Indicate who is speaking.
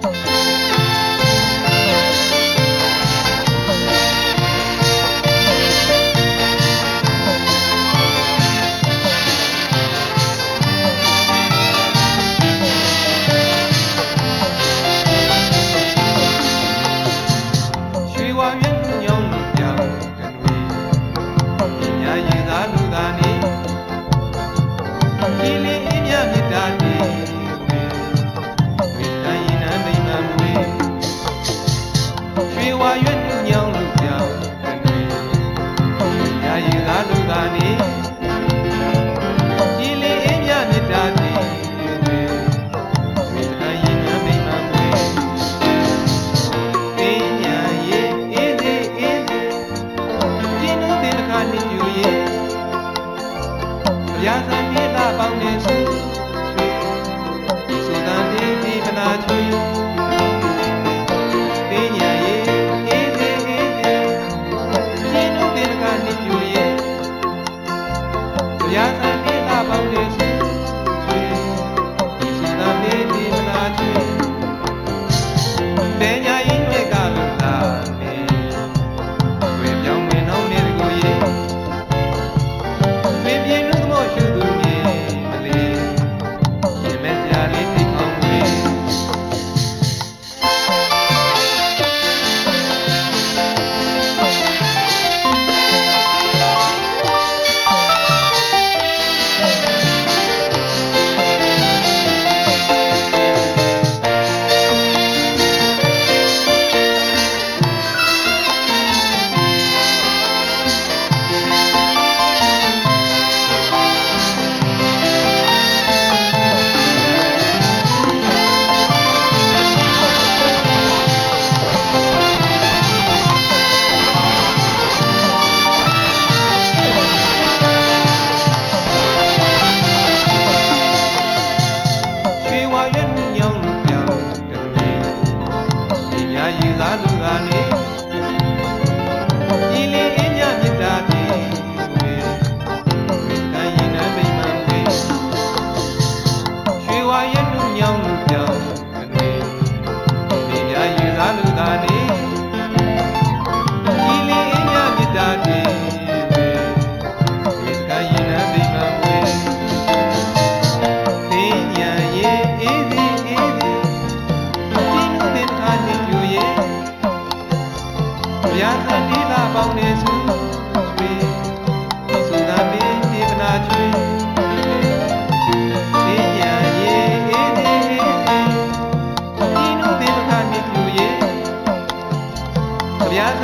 Speaker 1: 动。 ပေါင်းနေစေသုတန်တိတိကနာချွေသိညာရေအေးသေးအေးသေးရင်းတို့တေကနိကျွေဘုရားသံဃာပေါင်းနေစေ ရာသတိပါပေါင်းနေစုဟုတ်ပြီသုသာမီဒီမနာချွေးဒီညာရေအေးအေးအေးအေးဒီနုဒီမခမိကျူရေရာသ